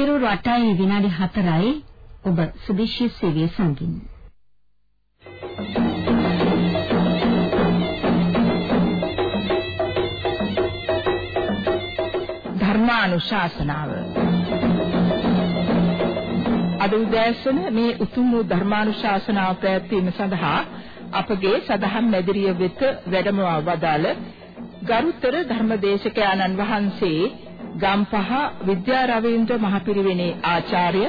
පිරුරු 8යි විනාඩි 4යි ඔබ සුදේශීය සේවයේ සංගින්. ධර්මානුශාසනාව අද උදෑසන මේ උතුම් වූ ධර්මානුශාසනාව පැවැත්වීම සඳහා අපගේ සදහම් මැදිරිය වෙත වැඩමවා වදාළ ගරුතර ධර්මදේශක ආනන් වහන්සේ ගම්පහ විද්‍යා රවීන්ද්‍ර මහපිරිවෙනේ ආචාර්ය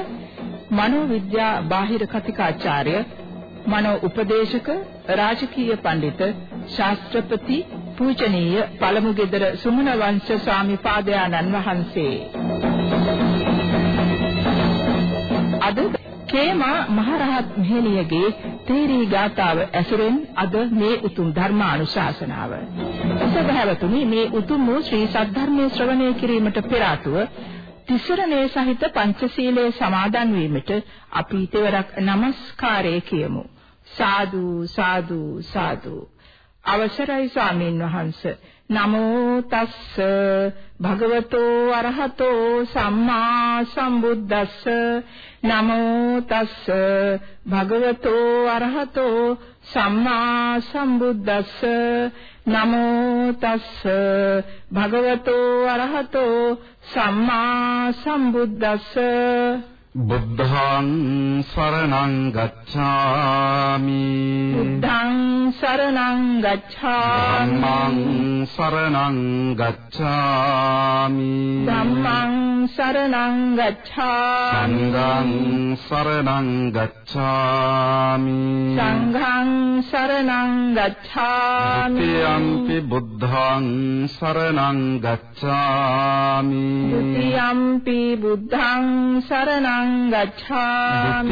මනෝවිද්‍යා බාහිර කතිකාචාර්ය මනෝ උපදේශක රාජකීය පඬිත ශාස්ත්‍රපති පූජනීය පළමුගෙදර සුමන වංශ ස්වාමි පාදයාණන් වහන්සේ අද කේමා මහරහත් මෙහෙණියගේ තේරී ගාතාව ඇසුරෙන් අද මේ උතුම් ධර්මානුශාසනාව. සදහවතුනි මේ උතුම් වූ ශ්‍රී සද්ධර්මයේ ශ්‍රවණය කිරීමට පෙර ආතුව තිසරණේ සහිත පංචශීලයේ සමාදන් වීමට අපි තෙවරක් নমස්කාරය කියමු. සාදු සාදු සාදු. අවසරයි ස්වාමීන් වහන්සේ. නමෝ තස්ස. භගවතෝ අරහතෝ සම්මා සම්බුද්දස්ස. නමෝ තස්ස. භගවතෝ අරහතෝ සම්මා සම්බුද්දස්ස නමෝ තස්ස භගවතෝ අරහතෝ සම්මා සම්බුද්දස්ස බුද්ධං සරණං ගච්ඡාමි බුද්ධං සරණං ගච්ඡාමි ධම්මං සරණං ගච්ඡාමි ධම්මං සරණං ගච්ඡාමි සංඝං සරණං ගච්ඡාමි සංඝං සරණං ගච්ඡාමි තියම්පි බුද්ධං සරණං ගච්ඡාමි තියම්පි බුද්ධං සරණං ගච්ඡාමි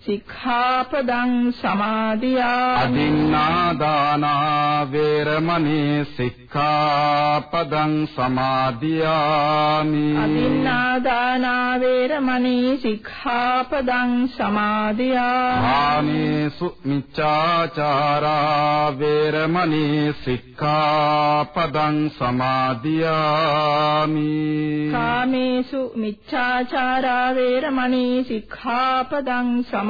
සික්ඛාපදං සමාදියාමි। අදින්නා දාන වේරමණී සික්ඛාපදං සමාදියාමි। අදින්නා දාන වේරමණී සික්ඛාපදං සමාදියාමි। ආමේසු මිච්ඡාචාරා වේරමණී සික්ඛාපදං සමාදියාමි। කාමේසු මිච්ඡාචාරා වේරමණී සික්ඛාපදං සමාදියාමි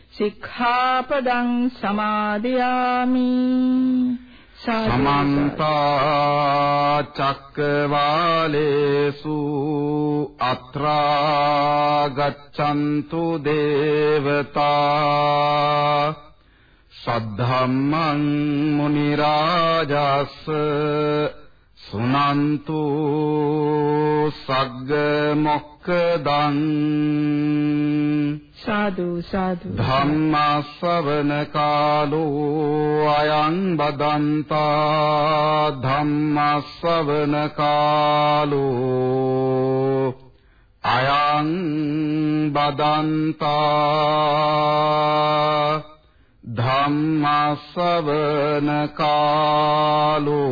සික්ඛාපදං සමාදියාමි। සමන්ත චක්කවාලේසු අත්‍රා ගච්ඡන්තු දේවතා। සද්ධම්මං මුනි රාජස් සුනන්තු සග්ග මොක්කදං සාදු සාදු ධම්ම ශ්‍රවණ කාලෝ අයං බදන්තා ධම්ම ශ්‍රවණ කාලෝ අයං බදන්තා ධම්ම ශ්‍රවණ කාලෝ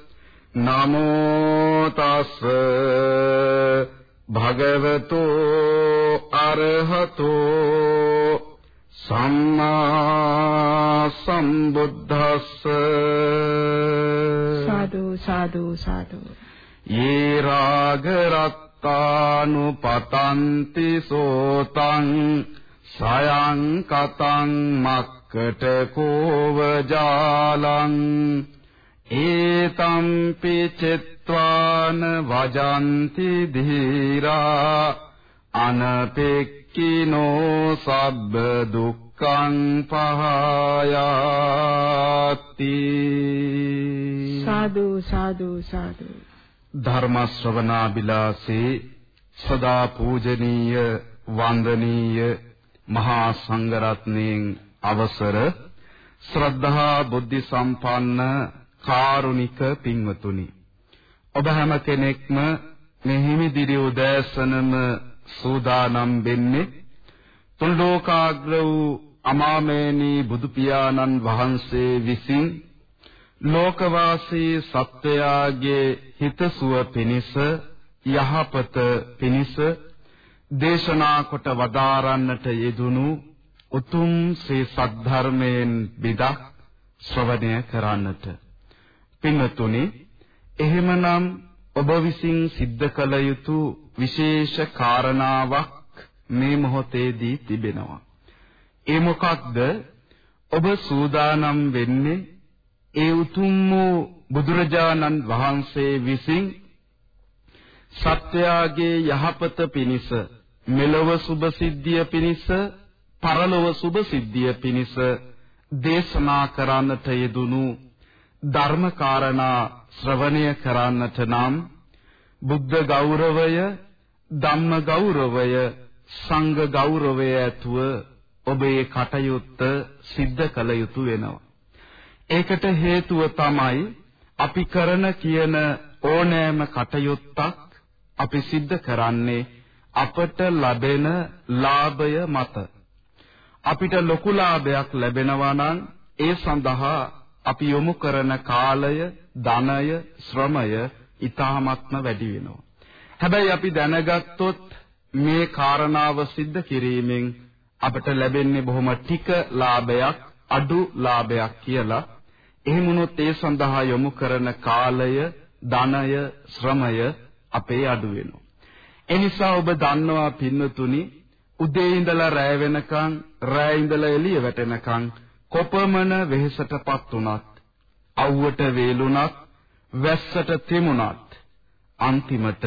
නමෝ තස් භගවතු අරහතෝ සම්මා සම්බුද්දස්ස සාදු සාදු සාදු යේ රාග රත්තානුපතන්ති සෝතං සයං කතං මක්කට කෝව ජාලං ඒතම්පි චත්වාන වජන්ති ධීරා අනපෙක්කිනෝ සබ්බ දුක්ඛං පහයාති සාදු සාදු සාදු ධර්ම ශ්‍රවණා බිලාසේ සදා පූජනීය වන්දනීය මහා සංඝරත්නයන් අවසර ශ්‍රද්ධා බුද්ධ සම්පන්න කාරුණික පින්වතුනි ඔබ හැම කෙනෙක්ම මෙහිමි දිරි උදෑසනම සූදානම් වෙන්නේ තුන් ලෝකාග්‍ර වූ අමාමේනී බුදු පියාණන් වහන්සේ විසින් ලෝකවාසී සත්වයාගේ හිතසුව පිණිස යහපත පිණිස දේශනා කොට වදාරන්නට යෙදුණු උතුම් ශ්‍රී සද්ධර්මයෙන් බිදක් ශ්‍රවණය කරන්නට. පින්තුනි එහෙමනම් ඔබ විසින් සිද්ධ කළ යුතු විශේෂ කාරණාවක් මේ මොහොතේදී තිබෙනවා. ඒ මොකක්ද? ඔබ සූදානම් වෙන්නේ ඒ උතුම් වූ බුදුරජාණන් වහන්සේ විසින් සත්‍යයේ යහපත පිණිස මෙලොව සුභ සිද්ධිය පිණිස පරලොව සුභ සිද්ධිය පිණිස දේශනා කරන්නට යෙදුණු ධර්මකාරණා ශ්‍රවණය කරන්නට නම් බුද්ධ ගෞරවය ධම්ම ගෞරවය සංඝ ගෞරවය ඇතුව ඔබේ කටයුත්ත සිද්ධ කළ යුතු වෙනවා. ඒකට හේතුව තමයි අපි කරන කියන ඕනෑම කටයුත්තක් අපි සිද්ධ කරන්නේ අපට ලැබෙන ලාභය මත. අපිට ලොකු ලාභයක් ලැබෙනවා නම් ඒ සඳහා අපි යොමු කරන කාලය, ධනය, ශ්‍රමය ඊ타ත්ම වැඩි වෙනවා. හැබැයි අපි දැනගත්තොත් මේ කාරණාව सिद्ध කිරීමෙන් අපට ලැබෙන්නේ බොහොම ටික ලාභයක්, අඩු ලාභයක් කියලා. එහෙම වුණොත් ඒ සඳහා යොමු කරන කාලය, ධනය, ශ්‍රමය අපේ අඩු වෙනවා. ඒ නිසා ඔබ දන්නවා පින්නතුනි උදේ ඉඳලා රැය වෙනකන් රැය ඉඳලා එළිය වැටෙනකන් කොපමණ වෙහෙසටපත් වුණත්, අවුවට වේලුණත්, වැස්සට තෙමුණත් අන්තිමට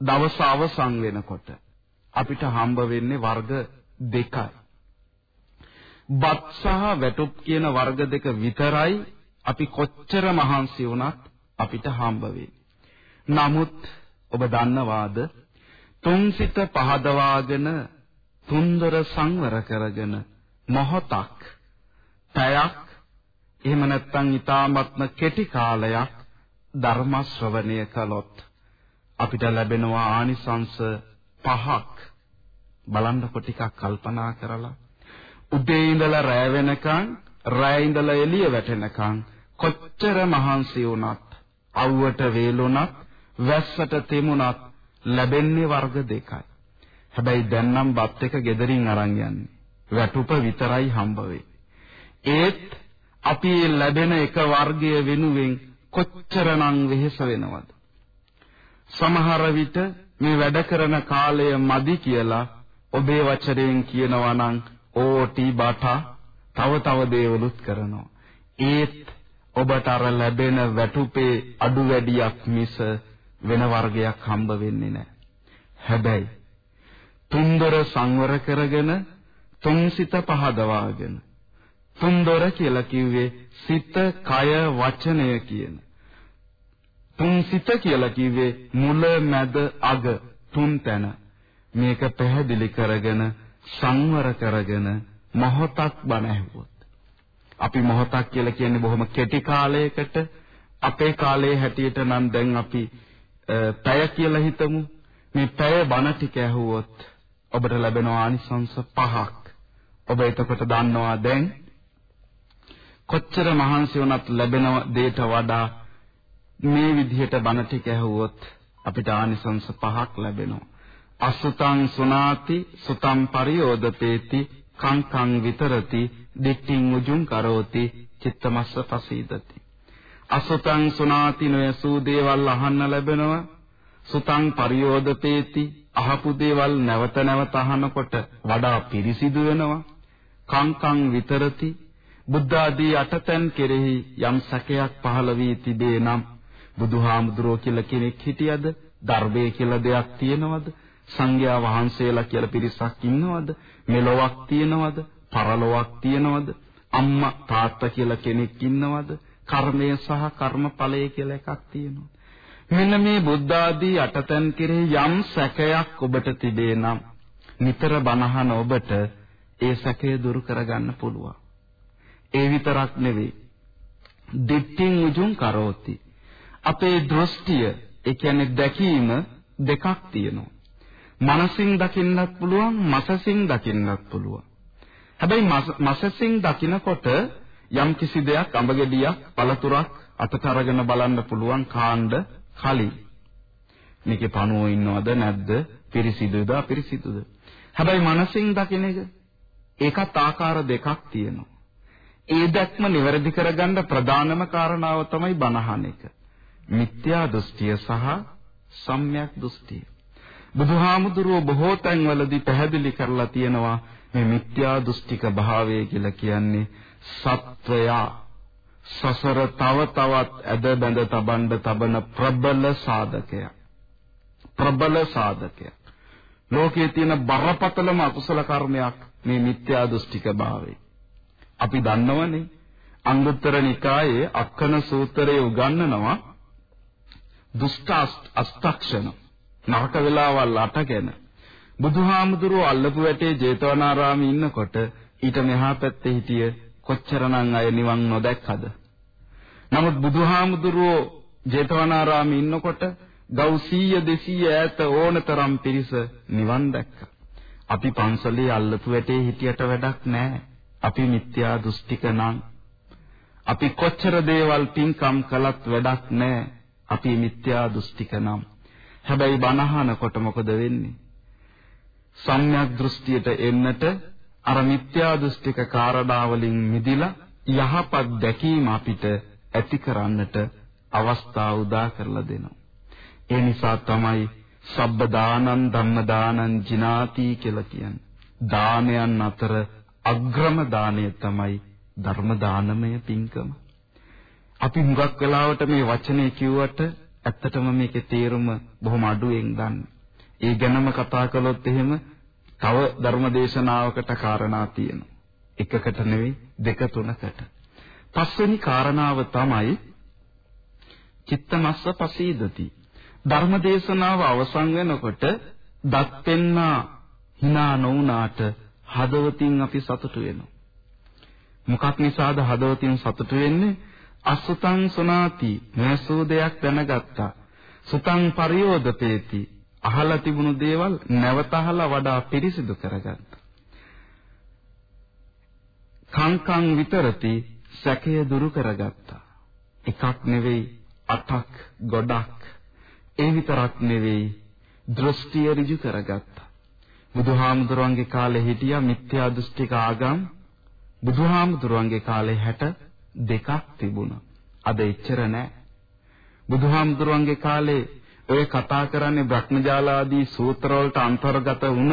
දවස අවසන් වෙනකොට අපිට හම්බ වෙන්නේ වර්ග දෙකයි. බත් සහ වැටුප් කියන වර්ග දෙක විතරයි අපි කොච්චර මහන්සි වුණත් අපිට හම්බ නමුත් ඔබ දන්නවාද තුන්සිත පහදවාගෙන තුන්දර සංවර කරගෙන මොහොතක් පැයක් එහෙම නැත්නම් ඊ타මත්ම කෙටි කාලයක් ධර්ම ශ්‍රවණය කළොත් අපිට ලැබෙනවා ආනිසංස පහක් බලන්නකො ටිකක් කල්පනා කරලා උදේ ඉඳලා රැ වෙනකන් රැ ඉඳලා එළිය වැටෙනකන් කොච්චර මහන්සි වුණත් අවුවට වේලුණත් වැස්සට තෙමුණත් ලැබෙන්නේ වර්ග දෙකයි. හැබැයි දැන් නම් බත් එක gederin අරන් යන්නේ. වැටුප විතරයි හම්බ ඒත් අපි ලැබෙන එක වර්ගය වෙනුවෙන් කොච්චරනම් වෙහෙස වෙනවද? සමහර විට මේ වැඩ කරන කාලය මදි කියලා ඔබේ වචරයෙන් කියනවා නම් ඕටි බටා තව තව දේවලුත් කරනවා. ඒත් ඔබට අර ලැබෙන වැටුපේ අඩු වැඩියක් මිස වෙන වර්ගයක් හම්බ වෙන්නේ නැහැ. හැබැයි තුන්දර සංවර කරගෙන තුන්සිත පහදවාගෙන තුන්දොර කියලා කිව්වේ සිත, කය, වචනය කියන. තුන්සිත කියලා කිව්වේ මුල, මැද, අග තුන් තැන. මේක පැහැදිලි කරගෙන සංවර කරගෙන මොහොතක් බණ ඇහුවොත් අපි මොහොතක් කියලා කියන්නේ බොහොම කෙටි කාලයකට අපේ කාලයේ හැටියට නම් දැන් අපි පැය කියලා හිතමු මේ පැය බණ ටික ඇහුවොත් ඔබට ලැබෙන ආනිසංස පහක් ඔබ එතකොට දන්නවා දැන් කොච්චර මහන්සි වුණත් ලැබෙන දෙයට වඩා මේ විදිහට බණ ටික ඇහුවොත් අපිට ආනිසංස පහක් ලැබෙනවා. අසුතං සුනාති සුතං පරියෝදපේති කං කං විතරති දිට්ඨින් උජුං කරෝති චිත්තමස්ස පසීදති. අසුතං සුනාති නොයසූ දේවල් අහන්න ලැබෙනවා. සුතං පරියෝදපේති අහපු දේවල් නැවත නැවත අහනකොට වඩා පිරිසිදු වෙනවා. කං කං විතරති බුද්ධ ආදී අටතෙන් කෙරෙහි යම් සැකයක් පහළ වී තිබේ නම් බුදුහාමුදුරෝ කියලා කෙනෙක් හිටියද ධර්මයේ කියලා දෙයක් තියෙනවද සංඝයා වහන්සේලා කියලා පිරිසක් ඉන්නවද? මෙලොවක් තියෙනවද? පරලොවක් තියෙනවද? අම්මා තාත්තා කියලා කෙනෙක් ඉන්නවද? කර්මය සහ කර්මඵලය කියලා එකක් තියෙනවා. මෙන්න මේ බුද්ධ ආදී අටතන් කෙරෙහි යම් සැකයක් ඔබට තිබේ නම් නිතර බණහන ඔබට ඒ සැකය දුරු කරගන්න පුළුවන්. ඒ විතරක් නෙවෙයි. දිට්ඨින් උජුං කරෝති. අපේ දෘෂ්ටිය, ඒ කියන්නේ දැකීම දෙකක් තියෙනවා. මනසින් දකින්නත් පුළුවන් මසසින් දකින්නත් පුළුවන්. හැබැයි මසසින් දකිනකොට යම් කිසි දෙයක් අඹ ගෙඩියක් පළතුරක් අතට අරගෙන බලන්න පුළුවන් කාණ්ඩ කලින්. මේකේ පණුවෝ ඉන්නවද නැද්ද? පිරිසිදුද අපිරිසිදුද? හැබැයි මනසින් දකින එක ඒකත් ආකාර දෙකක් තියෙනවා. ඒ දැක්ම નિවැරදි කරගන්න ප්‍රධානම කාරණාව තමයි බනහන එක. මිත්‍යා දෘෂ්ටිය සහ සම්‍යක් දෘෂ්ටිය. බුදුහාමුදුරුව බොහෝ තැන්වලදී පැහැදිලි කරලා තියෙනවා මේ මිත්‍යා දෘෂ්ටික භාවය කියලා කියන්නේ සත්වයා සසර තව තවත් ඇද බැඳ තබන්න තබන ප්‍රබල සාධකයක් ප්‍රබල සාධකයක් ලෝකයේ තියෙන බරපතලම අකුසල කර්මයක් මේ මිත්‍යා දෘෂ්ටික භාවය අපි දන්නවනේ. අංගුත්තර නිකායේ අක්කන සූත්‍රයේ උගන්වනවා දුෂ්ට අෂ්ටක්ෂණ. නරක වෙලාවල් අටගෙන. බුදුහාමුදුරුව අල්ලපු වැටේ ජේතවනාරාමේ ඉන්නකොට ඊට මෙහා පැත්තේ හිටිය කොච්චරනම් අය නිවන් නොදැක්කද? නමුත් බුදුහාමුදුරුව ජේතවනාරාමේ ඉන්නකොට ගව් 100 200 ඈත ඕනතරම් පිරිස නිවන් දැක්කා. අපි පන්සලේ අල්ලපු වැටේ හිටියට වැඩක් නැහැ. අපි මිත්‍යා දෘෂ්ටික නම් අපි කොච්චර දේවල් පින්කම් කළත් වැඩක් නැහැ අපි මිත්‍යා දෘෂ්ටික නම් හැබැයි බනහනකොට මොකද වෙන්නේ? සම්‍යක් දෘෂ්ටියට එන්නට අර මිත්‍යා දෘෂ්ටික කාරණාවලින් මිදිලා යහපත් දැකීම අපිට ඇති කරන්නට අවස්ථාව උදා කරලා දෙනවා. ඒ නිසා තමයි සබ්බ දානං ධම්ම දානං ජිනාති කියලා කියන්නේ. දානයන් අතර අග්‍රම දානය තමයි ධර්ම දානමය පින්කම. අපි හුඟක් වෙලාවට මේ වචනේ කිව්වට ඇත්තටම මේකේ තේරුම බොහොම අඩුවෙන් ගන්න. ඒ ගැනම කතා කළොත් එහෙම තව ධර්මදේශනාවකට කාරණා තියෙනවා. එකකට නෙවෙයි දෙක තුනකට. පස්වෙනි කාරණාව තමයි චිත්තමස්ස පසීදති. ධර්මදේශනාව අවසන් වෙනකොට දත් පෙන්නා hina නොඋනාට හදවතින් අපි සතුටු වෙනවා. මොකක් නිසාද හදවතින් සතුටු වෙන්නේ? අසුතං සුනාති නැසූ දෙයක් දැනගත්තා. සුතං පරියෝදපේති අහලා තිබුණු දේවල් නැවත අහලා වඩා පිරිසිදු කරගත්තා. කංකං විතරති සැකය දුරු කරගත්තා. එකක් නෙවෙයි අටක් ගොඩක්. ඒ විතරක් නෙවෙයි දෘෂ්ටිය ඍජු කරගත්තා. බුදුහාමුදුරන්ගේ කාලේ හිටියා මිත්‍යා දෘෂ්ටික ආගම් බුදුහාමුදුරන්ගේ කාලේ 60 දෙකක් තිබුණා. අද එච්චර නැහැ. බුදුහාමුදුරන්ගේ කාලේ ඔය කතා කරන්නේ බ්‍රහ්මජාලාදී සූත්‍රවලට අන්තර්ගත වුණ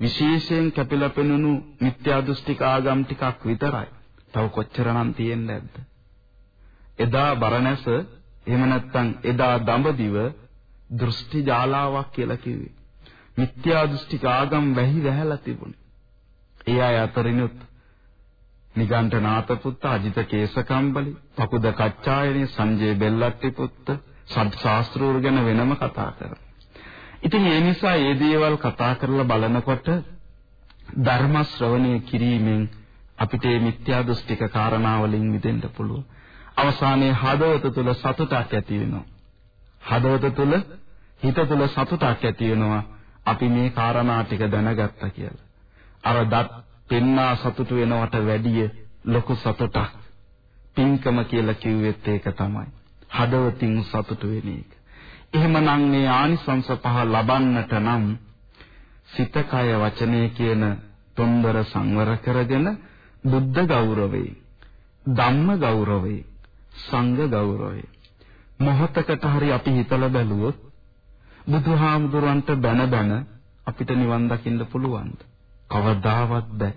විශේෂයෙන් කැපිලා පෙනුණු මිත්‍යා දෘෂ්ටික ආගම් ටිකක් විතරයි. තව කොච්චරනම් තියෙන්නේ නැද්ද? එදා බරණැස එහෙම නැත්නම් එදා දඹදිව දෘෂ්ටි ජාලාවක් කියලා කිව්වේ. මිත්‍යා දෘෂ්ටික ආගම් වැහි වැහැලා තිබුණේ. ඒ අය අතරිනුත් නිගණ්ඨනාත පුත්ත අජිත කේසකම්බලි පකුද කච්චායනේ සංජය බෙල්ලට්ටි පුත්ත සබ් ශාස්ත්‍රූර ගැන වෙනම කතා කරනවා. ඉතින් ඒ නිසා මේ දේවල් කතා කරලා බලනකොට ධර්ම ශ්‍රවණය කිරීමෙන් අපිට මේ මිත්‍යා දෘෂ්ටික කාරණා වලින් මිදෙන්න පුළුවන්. අවසානයේ හදවත තුළ සතුටක් ඇති වෙනවා. හදවත තුළ හිත තුළ සතුටක් ඇති වෙනවා. අපි මේ කාරණා ටික දැනගත්තා කියලා. අර දත් පෙන්නා සතුට වෙනවට වැඩිය ලොකු සතුටක් පින්කම කියලා කිව්වෙත් ඒක තමයි. හදවතින් සතුට වෙන එක. එහෙමනම් මේ ආනිසංස පහ ලබන්නට නම් සිත කය වචනය කියන තුන්දර සංවර කරගෙන බුද්ධ ගෞරවේ ධම්ම ගෞරවේ සංඝ ගෞරවේ මොහතකට හරි අපි හිතලා බැලුවොත් බුදුහාමුදුරන්ට බැන බැන අපිට නිවන් දකින්න පුළුවන්ද කවදාවත් බෑ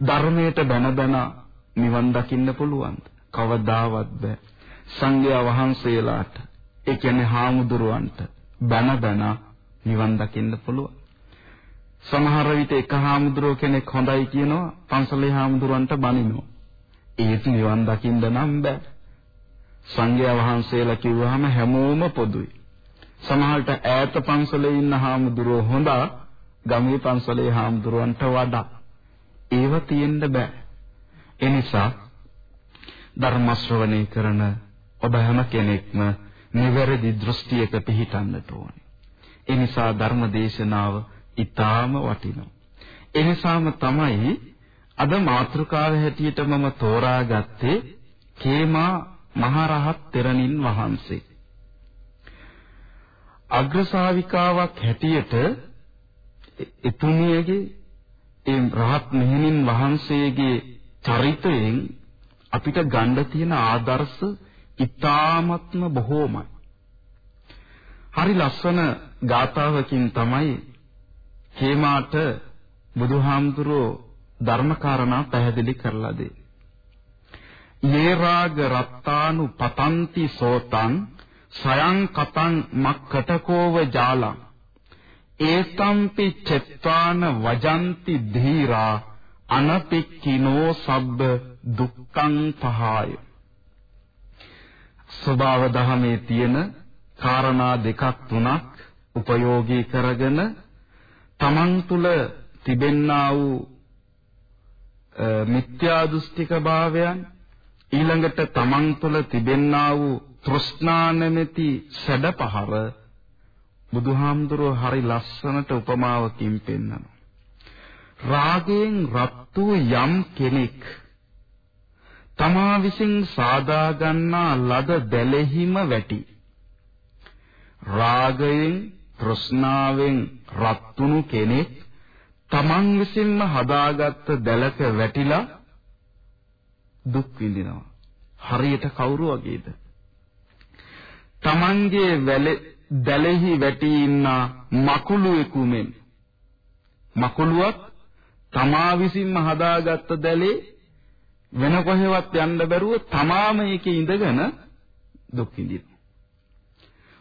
ධර්මයට බැන බැන නිවන් දකින්න පුළුවන්ද කවදාවත් බෑ සංඝයා වහන්සේලාට ඒ කියන්නේ හාමුදුරුවන්ට බැන බැන නිවන් දකින්න පුළුවන්. සමහර විට එක හාමුදුරුව කෙනෙක් හොඳයි කියනවා පන්සලේ හාමුදුරුවන්ට බනිනවා. ඒත් නිවන් දකින්න නම් බෑ. සංඝයා වහන්සේලා කිව්වහම හැමෝම පොදුයි. සමහරට ඈත පන්සලේ ඉන්න හාමුදුරුව හොඳ ගමේ පන්සලේ හාමුදුරුවන්ට වඩා. ඒව තියෙන්න බෑ. ඒ නිසා ධර්ම ශ්‍රවණය කරන ඔබ හැම කෙනෙක්ම නිවැරදි දෘෂ්ටියක පිහිටන්නට ඕනේ. ඒ නිසා ධර්ම දේශනාව ඊටාම වටිනවා. ඒ නිසාම තමයි අද මාතෘකාව හැටියට මම තෝරාගත්තේ කේමා මහරහත් තෙරණින් වහන්සේ. අග්‍රශාවිකාවක් හැටියට එතුමියගේ ඒ රහත් මෙහෙණින් වහන්සේගේ චරිතයෙන් අපිට ගන්න තියෙන ආදර්ශ ඊ타ත්ම බොහෝමයි. හරි ලස්සන ගාතාවකින් තමයි හේමාට බුදුහාමුදුරෝ ධර්මකාරණා පැහැදිලි කරලා දෙන්නේ. යේ රාග රත්තානු පතන්ති සෝතං සයං කතං මක්කටකෝව ජාලං। ඒතම්පි චත්තාන වජන්ති ධීරා අනපික්කිනෝ සබ්බ දුක්ඛං පහාය। ස්වභාව දහමේ තියෙන කාරණා දෙකක් තුනක් උපයෝගී කරගෙන තමන් තුළ තිබෙන්නා වූ මිත්‍යා දෘෂ්ටික භාවයන් ඊළඟට තමන් තුළ තිබෙන්නා වූ තෘෂ්ණා නැමැති සැඩපහර බුදුහාමුදුරුව හරි ලස්සනට උපමාවකින් පෙන්වනවා රාගයෙන් රත් වූ යම් කෙනෙක් තමා විසින් සාදා ගන්නා ලද දැලෙහිම වැටි. රාගයෙන් තෘෂ්ණාවෙන් රත්තුණු කෙනෙක් තමන් විසින්ම හදාගත්ත දැලක වැටිලා දුක් විඳිනවා. හරියට කවුරු වගේද? තමන්ගේ දැලෙහි වැටි ඉන්න මකුළුවෙකු මෙන් මකුළුවක් තමා විසින්ම හදාගත්ත දැලේ වෙන කොහෙවත් යන්න බැරුව තමාම ඒකේ ඉඳගෙන දුක් විඳිනවා.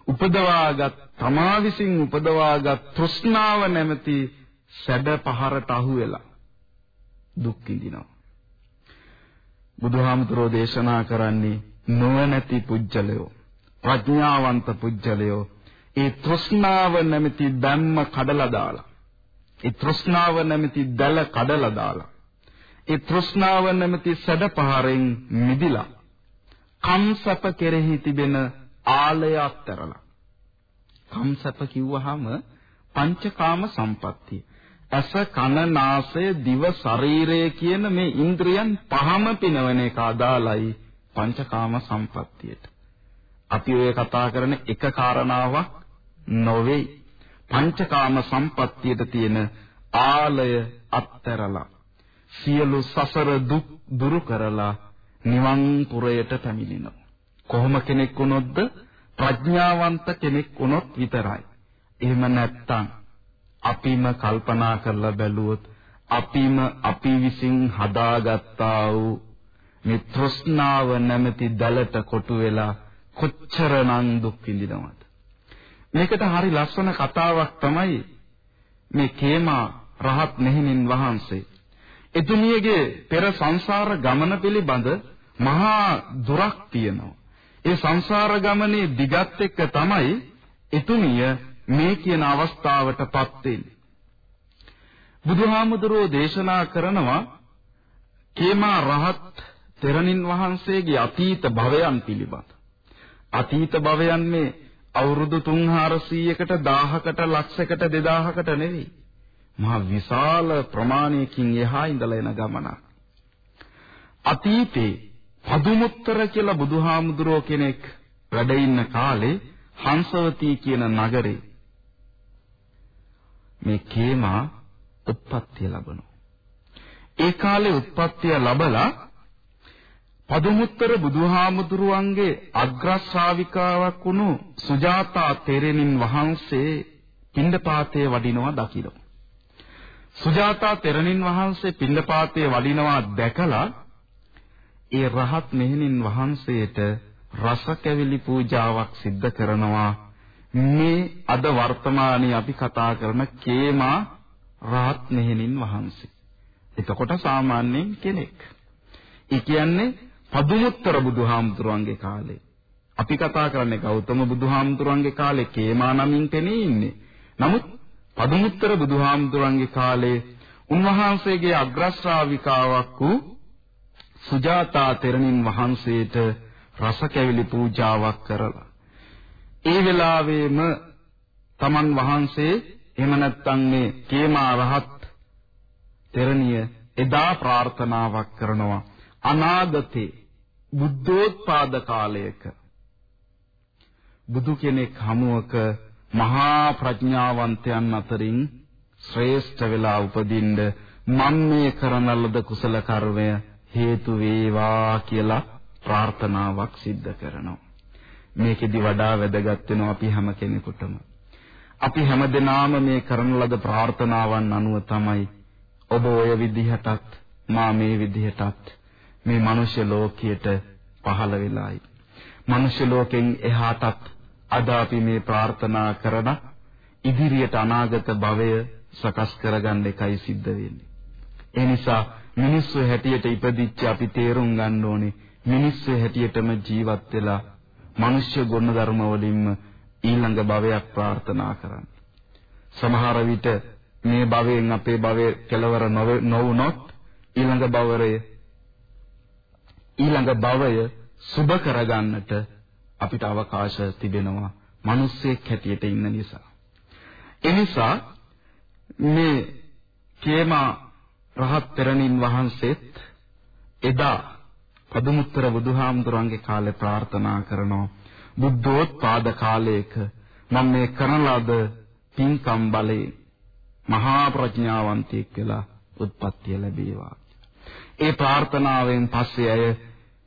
උපදවාගත් තමා විසින් උපදවාගත් තෘෂ්ණාව නැමැති සැඩ පහරට අහු වෙලා දුක් විඳිනවා. බුදුහාමුදුරෝ දේශනා කරන්නේ නොනැති පුජ්‍යලයෝ ප්‍රඥාවන්ත පුජ්‍යලයෝ ඒ තෘෂ්ණාව නැමැති ධම්ම කඩලා දාලා. ඒ තෘෂ්ණාව නැමැති දල කඩලා දාලා. ඒ තෘෂ්ණාව නැමැති සැඩපහරෙන් මිදිලා. කම්සප කෙරෙහි තිබෙන ආලය අත්තරලා. කම්සප කිව්වහම පංචකාම සම්පත්තිය. ඇස කන නාසය දිව ශරීරය කියන මේ ඉන්ද්‍රියන් පහම පිනවන එක අදාළයි පංචකාම සම්පත්තියට. අපි ඔය කතා කරන එක කාරණාවක් නොවේ පංචකාම සම්පත්තියට තියෙන ආලය අත්තරලා සියලු සසර දුක් දුරු කරලා නිවන් පුරයට පැමිණෙනවා. කොහොම කෙනෙක් වුණොත්ද? ප්‍රඥාවන්ත කෙනෙක් වුණොත් විතරයි. එහෙම නැත්තම් අපිම කල්පනා කරලා බැලුවොත් අපිම අපි විසින් හදාගත්තා වූ මේ තෘෂ්ණාව නැමැති දැලට කොටු වෙලා කොච්චරනම් දුක් විඳිනවද මේකට හරි ලස්සන කතාවක් තමයි මේ කේමා රහත් මෙහෙණින් වහන්සේ එතුමියගේ පෙර සංසාර ගමන පිළිබඳ මහා දුරක් තියෙනවා. ඒ සංසාර ගමනේ දිගත් එක්ක තමයි එතුමිය මේ කියන අවස්ථාවටපත් වෙන්නේ. බුදුහාමුදුරෝ දේශනා කරනවා කේමා රහත් තෙරණින් වහන්සේගේ අතීත භවයන් පිළිබඳ. අතීත භවයන් මේ අවුරුදු 3400කට 1000කට ලක්ෂයකට 2000කට නෙවෙයි. මහා විශාල ප්‍රමාණයකින් එහා ඉඳලා එන ගමනක්. අතීතේ පදුමුත්තර කියලා බුදුහාමුදුරෝ කෙනෙක් වැඩ ඉන්න කාලේ හංසවතී කියන නගරේ මේ කේමා උත්පත්තිය ලබනවා. ඒ කාලේ උත්පත්තිය ලැබලා පදුමුත්තර බුදුහාමුදුරුවන්ගේ අග්‍රශ්‍රාවිකාවක් වුණු සුජාතා තෙරණින් වහන්සේ පින්ඩපාතයේ වඩිනවා දකින්න. සුජාතා තෙරණින් වහන්සේ පින්ඩපාතයේ වඩිනවා දැකලා ඒ රහත් මෙහෙණින් වහන්සේට රස කැවිලි පූජාවක් සිද්ධ කරනවා මේ අද වර්තමානයේ අපි කතා කරන කේමා රහත් මෙහෙණින් වහන්සේ. එතකොට සාමාන්‍යයෙන් කෙනෙක්. ඒ කියන්නේ පදුමුත්තර බුදුහාමුදුරන්ගේ කාලේ. අපි කතා කරන්නේ ගෞතම බුදුහාමුදුරන්ගේ කාලේ කේමා නමින් කෙනෙක් ඉන්නේ. නමුත් පදුමුත්තර බුදුහාමුදුරන්ගේ කාලේ උන්වහන්සේගේ අග්‍රශ්‍රාවිකාවක් වූ සුජාතා තෙරණින් වහන්සේට රස කැවිලි පූජාවක් කරලා ඒ වෙලාවේම තමන් වහන්සේ එහෙම නැත්නම් මේ කේමා රහත් තෙරණිය එදා ප්‍රාර්ථනාවක් කරනවා අනාගතේ බුද්ධෝත්පාද කාලයක බුදු කෙනෙක් හමුවක මහා ප්‍රඥාවන්තයන් අතරින් ශ්‍රේෂ්ඨ වෙලා උපදින්න මම මේ කරන ලද කුසල කර්මය හේතු වේවා කියලා ප්‍රාර්ථනාවක් සිද්ධ කරනවා. මේකෙදි වඩා වැදගත් වෙනවා අපි හැම කෙනෙකුටම. අපි හැමදෙනාම මේ කරන ලද ප්‍රාර්ථනාවන් අනුව තමයි ඔබ ඔය විදිහටත් මා මේ විදිහටත් මේ මනුෂ්‍ය ලෝකයට පහළ වෙලායි. මනුෂ්‍ය ලෝකෙන් එහාටත් අද අපි මේ ප්‍රාර්ථනා කරන ඉදිරියට අනාගත භවය සකස් කරගන්න එකයි සිද්ධ වෙන්නේ. ඒ නිසා මිනිස්සු හැටියට ඉපදිච්ච අපි තේරුම් ගන්න ඕනේ මිනිස්සු හැටියටම ජීවත් වෙලා මනුෂ්‍ය ගුණ ධර්ම වලින්ම ඊළඟ භවයක් ප්‍රාර්ථනා කරන්න. සමහර විට මේ භවයෙන් අපේ භවය කෙලවර නොවුනොත් ඊළඟ භවය ඊළඟ භවය සුබ කරගන්නට අපිට අවකාශ තිබෙනවා මිනිස්සෙක් හැටියට ඉන්න නිසා. එනිසා මේ කේමා රහත් තෙරණින් වහන්සේත් එදා පදුමුත්තර බුදුහාමුදුරන්ගේ කාලේ ප්‍රාර්ථනා කරනවා බුද්ධෝත්පාද කාලයක මම මේ කරන ලද පින්කම් බලයෙන් මහා ප්‍රඥාවන්තයෙක් වෙලා උත්පත්තිය ලැබේවා. ඒ ප්‍රාර්ථනාවෙන් පස්සේ අය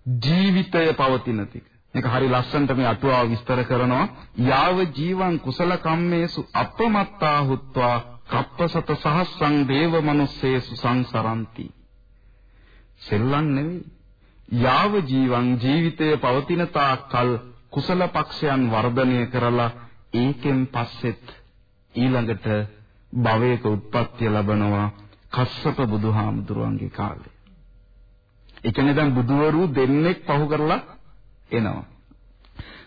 ජීවිතය පවතින තික. මේක හරි ලස්සනට මේ අටුවාව විස්තර කරනවා. යාව ජීවං කුසල කම්මේසු අප්‍රමත්තා හුත්වා කප්පසත සහස්සං දේව මනුස්සේසු සංසරಂತಿ. සෙල්ලම් නෙවෙයි. යාව ජීවං ජීවිතය පවතින තාක්කල් කුසල පක්ෂයන් වර්ධනය කරලා ඒකෙන් පස්සෙත් ඊළඟට භවයක උත්පත්ති ලැබනවා කස්සප බුදුහාමුදුරුවන්ගේ කාලේ. ඒ කියන්නේ දැන් බුදුවරු දෙන්නෙක් පහු කරලා එනවා.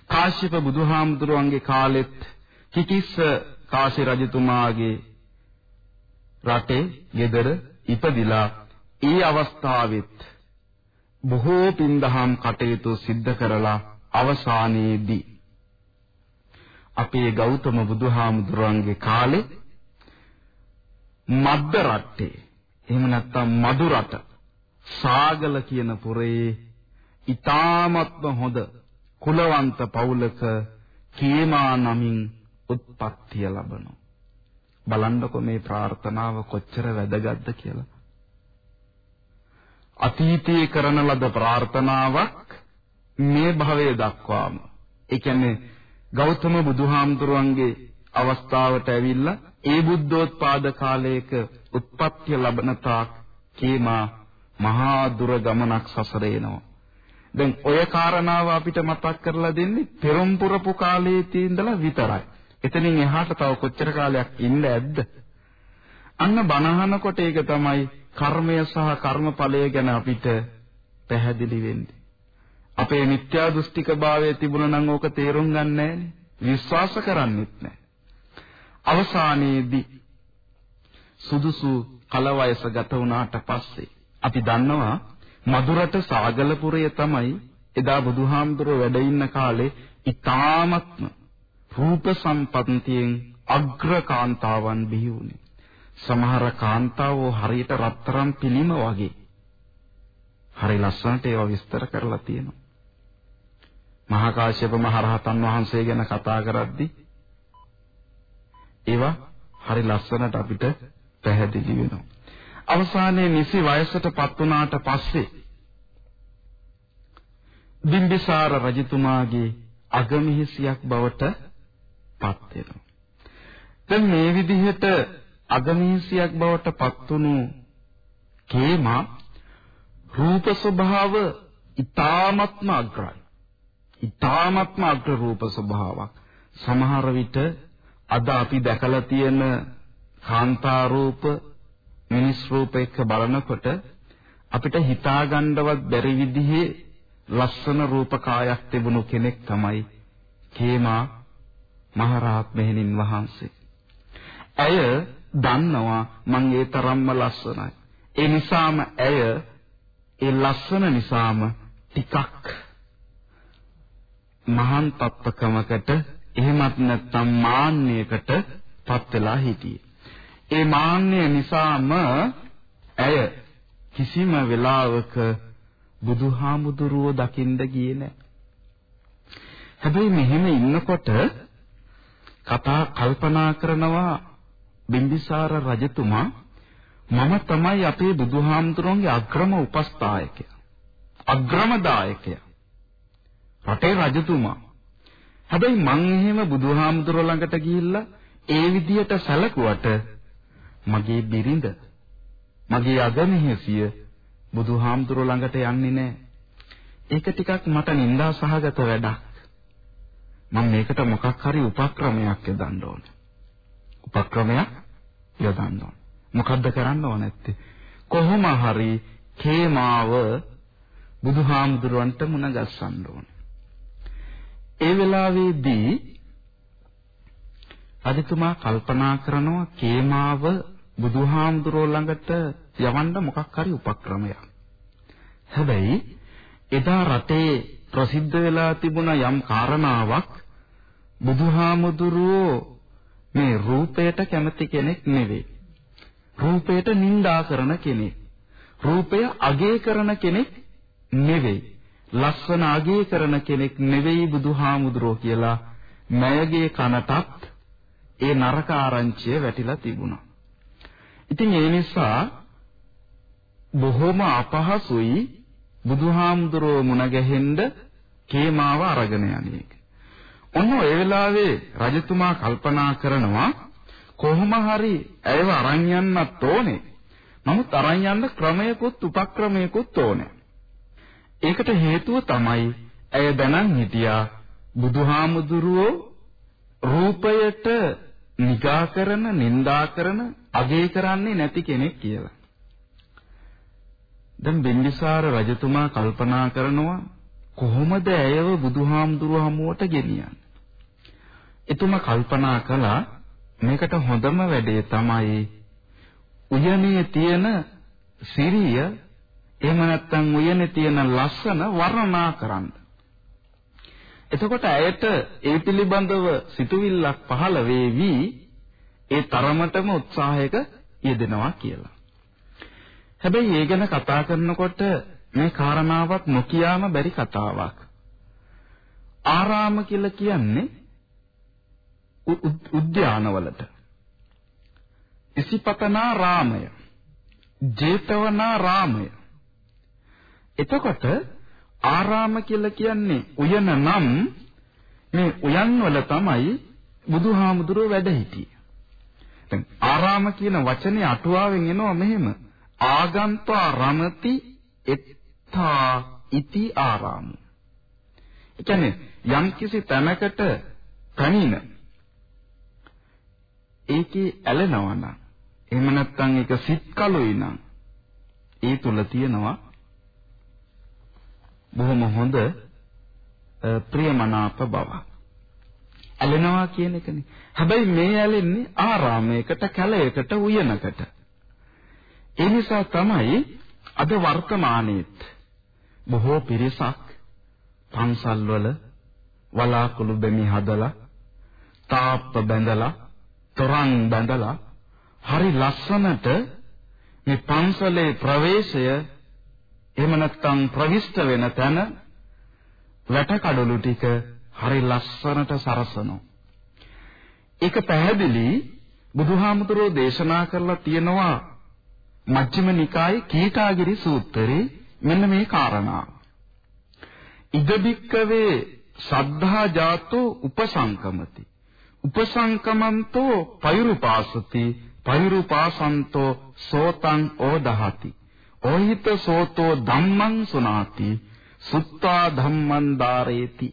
කාශ්‍යප බුදුහාමුදුරුවන්ගේ කාලෙත් කිකිස්ස කාශ්‍ය රජතුමාගේ රටේ ගෙදර ඉපදිලා ඒ අවස්ථාවෙත් බොහෝ පින්දහම් කටයුතු සිද්ධ කරලා අවසානයේදී අපේ ගෞතම බුදුහාමුදුරන්ගේ කාලේ මද්ද රට්ටේ එහෙම නැත්නම් මදු රට සාගල කියන පුරේ ඊ타මත්ම හොඳ කුලවන්ත පවුලක කේමා නමින් උත්පත්තිය ලබනවා. බලන්නකො මේ ප්‍රාර්ථනාව කොච්චර වැදගත්ද කියලා. අතීතයේ කරන ලද ප්‍රාර්ථනාවක් මේ භවයේ දක්වාම ඒ කියන්නේ ගෞතම බුදුහාමුදුරන්ගේ අවස්ථාවට ඇවිල්ලා ඒ බුද්ධෝත්පාද කාලයක උත්පත්ති ලැබන තාක් කීමා මහා දුර ගමනක් සසරේනවා. දැන් ඔය කාරණාව අපිට මතක් කරලා දෙන්නේ පෙරම් පුරපු කාලයේ තීන්දලා විතරයි. එතනින් එහාට තව කොච්චර කාලයක් ඉන්න ඇද්ද? අන්න බනහනකොට ඒක තමයි කර්මය සහ කර්මඵලය ගැන අපිට පැහැදිලි වෙන්නේ. අපේ මිත්‍යා දෘෂ්ටික භාවය තිබුණා නම් ඕක තේරුම් ගන්න විශ්වාස කරන්නෙත් නැහැ. අවසානයේදී සුදුසු කල වයස ගත වුණාට පස්සේ අපි දන්නවා මధుරට සාගලපුරය තමයි එදා බුදුහාමුදුරුව වැඩ ඉන්න කාලේ ඊ타මත්ම රූප සම්පන්තියෙන් අග්‍ර කාන්තාවන් බිහි වුණේ. සමහර කාන්තාවෝ හරියට රත්තරන් පිළිම වගේ. හරි ලස්සනට ඒවා විස්තර කරලා තියෙනවා. මහා කාශ්‍යප මහ රහතන් වහන්සේ ගැන කතා කරද්දී ඒවා හරි ලස්සනට අපිට පැහැදිලි වෙනවා. අවසානයේ නිසි වයසටපත් වුණාට පස්සේ බිම්බිසාර රජතුමාගේ අගමිහිසියක් බවට පත් වෙනවා. දැන් මේ විදිහට අගමිහිසියක් බවට පත් වුණු කේමා රූප ස්වභාව ඊ타ත්ම අග්‍රයි. ඊ타ත්ම අග්‍ර රූප ස්වභාවයක්. සමහර විට අද අපි දැකලා තියෙන කාන්තා රූප මිනිස් රූප එක්ක බලනකොට අපිට හිතාගන්නවත් බැරි විදිහේ ලස්සන රූප කායක් තිබුණු කෙනෙක් තමයි කේමා මහරහත් මෙහෙණින් වහන්සේ. ඇය දන්නවා මං ඒ තරම්ම ලස්සනයි. ඒ නිසාම ඇය ඒ ලස්සන නිසාම ටිකක් මහාන් තත්ත්වකමකට එහෙමත් නැත්නම් මාන්නයකට පත් වෙලා හිටියේ. ඒ මාන්නය නිසාම ඇය කිසිම වෙලාවක බුදුහාමුදුරුව දකින්න ගියේ නැහැ. හැබැයි මෙහෙම ඉන්නකොට කතා කල්පනා කරනවා බිම්බිසාර රජතුමා මම තමයි අපේ බුදුහාමුදුරන්ගේ අග්‍රම උපස්ථායකයා. අග්‍රම දායකයා. රටේ රජතුමා. හැබැයි මං එහෙම බුදුහාමුදුරුවෝ ළඟට ගිහිල්ලා ඒ විදියට සැලකුවට මගේ බිරිඳ මගේ අගමහසිය බුදුහාමුදුරුවෝ ළඟට යන්නේ නැහැ. ඒක ටිකක් මට නිന്ദා සහගත වැඩක්. මම මේකට මොකක් හරි උපක්‍රමයක් යොදන්න ඕනේ. උපක්‍රමයක් යොදන්න ඕනේ. මොකද්ද කරන්න ඕන නැත්තේ? කොහොම හරි කේමාව බුදුහාමුදුරුවන්ට මුණ ගැස්සන්න ඕනේ. ඒ වෙලාවේදී රජතුමා කල්පනා කරනවා කේමාව බුදුහාමුදුරුවෝ ළඟට යවන්න මොකක් හරි උපක්‍රමයක්. හැබැයි එදා රටේ ප්‍රසිද්ධ වෙලා තිබුණ යම් කාරණාවක් බුදුහාමුදුරුවෝ මේ රූපයට කැමති කෙනෙක් නෙවෙයි. රූපයට නිඳා කරන කෙනෙක්. රූපය අගය කරන කෙනෙක් නෙවෙයි. ලස්සන අගය කරන කෙනෙක් නෙවෙයි බුදුහාමුදුරුවෝ කියලා මයගේ කනටත් ඒ නරක ආරංචිය වැටිලා තිබුණා. ඉතින් ඒ නිසා බොහොම අපහසුයි බුදුහාමුදුරුවෝ මුණ ගැහෙන්න කේමාව අරගෙන යන්නේ. ඔන්න ඒ වෙලාවේ රජතුමා කල්පනා කරනවා කොහොම හරි ඇයව අරන් යන්නත් ඕනේ. නමුත් අරන් යන්න ක්‍රමයකුත් උපක්‍රමයකුත් ඕනේ. ඒකට හේතුව තමයි ඇය දැනන් හිටියා බුදුහාමුදුරුවෝ රූපයට නිගා කරන, නිඳා කරන, අගය කරන්නේ නැති කෙනෙක් කියලා. දැන් බිම්බිසාර රජතුමා කල්පනා කරනවා කොහොමද ඇයව බුදුහාමුදුරුව හමුවට ගෙනියන්නේ? එතුමා කල්පනා කළා මේකට හොඳම වැඩේ තමයි උයනේ තියෙන සිරිය එහෙම නැත්නම් උයනේ තියෙන ලස්සන වර්ණනා කරන්න. එතකොට ඇයට ඒ පිළිබඳව සිතුවිල්ලක් පහළ වේවි ඒ තරමටම උත්සාහයක යෙදෙනවා කියලා. හැබැයි ඒ ගැන කතා කරනකොට මේ කාරණාවක් නොකියාම බැරි කතාවක්. ආරාම කියලා කියන්නේ උද්‍යානවලට. ඉසිපතනා රාමය. ජේතවනා රාමය. එතකොට ආරාම කියලා කියන්නේ උයන නම් මේ උයන් වල තමයි බුදුහාමුදුරුව වැඩ සිටියේ. දැන් ආරාම කියන වචනේ අටුවාවෙන් එනවා මෙහෙම. ආගන්තා රමති එත්තා ඉති ආරාම. ඒ කියන්නේ යම්කිසි තැනකට පැමිණ ඒකේ ඇලෙනවා නම් එහෙම නැත්නම් ඒක සිත් කලුයි නම් ඒ තුල තියෙනවා බොහොම හොඳ ප්‍රියමනාප බවක්. ඇලෙනවා කියන එකනේ. හැබැයි මේ ඇලෙන්නේ ආරාමයකට, කැලයකට, උයනකට. ඒ නිසා තමයි අද වර්තමානයේත් බොහෝ පිරිසක් පන්සල්වල වලාකුළු බැමි හදලා තාප්ප බැඳලා තොරන් බැඳලා හරි ලස්සනට මේ පන්සලේ ප්‍රවේශය එහෙම නැත්නම් ප්‍රවිෂ්ඨ වෙන තැන වැටකඩලු ටික හරි ලස්සනට සරසනවා. ඒක පැහැදිලි බුදුහාමුදුරෝ දේශනා කරලා තියෙනවා මජ්ක්‍ධිම නිකායේ කීටාගිරි සූත්‍රයේ මෙන්න මේ කාරණා. ඉදබික්කවේ සද්ධා ජාතෝ උපසංකමති. උපසංකමන්තෝ පෛරුපාසති පෛරුපාසන්තෝ සෝතං ඕදහති. ඕහිත සෝතෝ ධම්මං සුනාති සුත්තා ධම්මං දාරේති.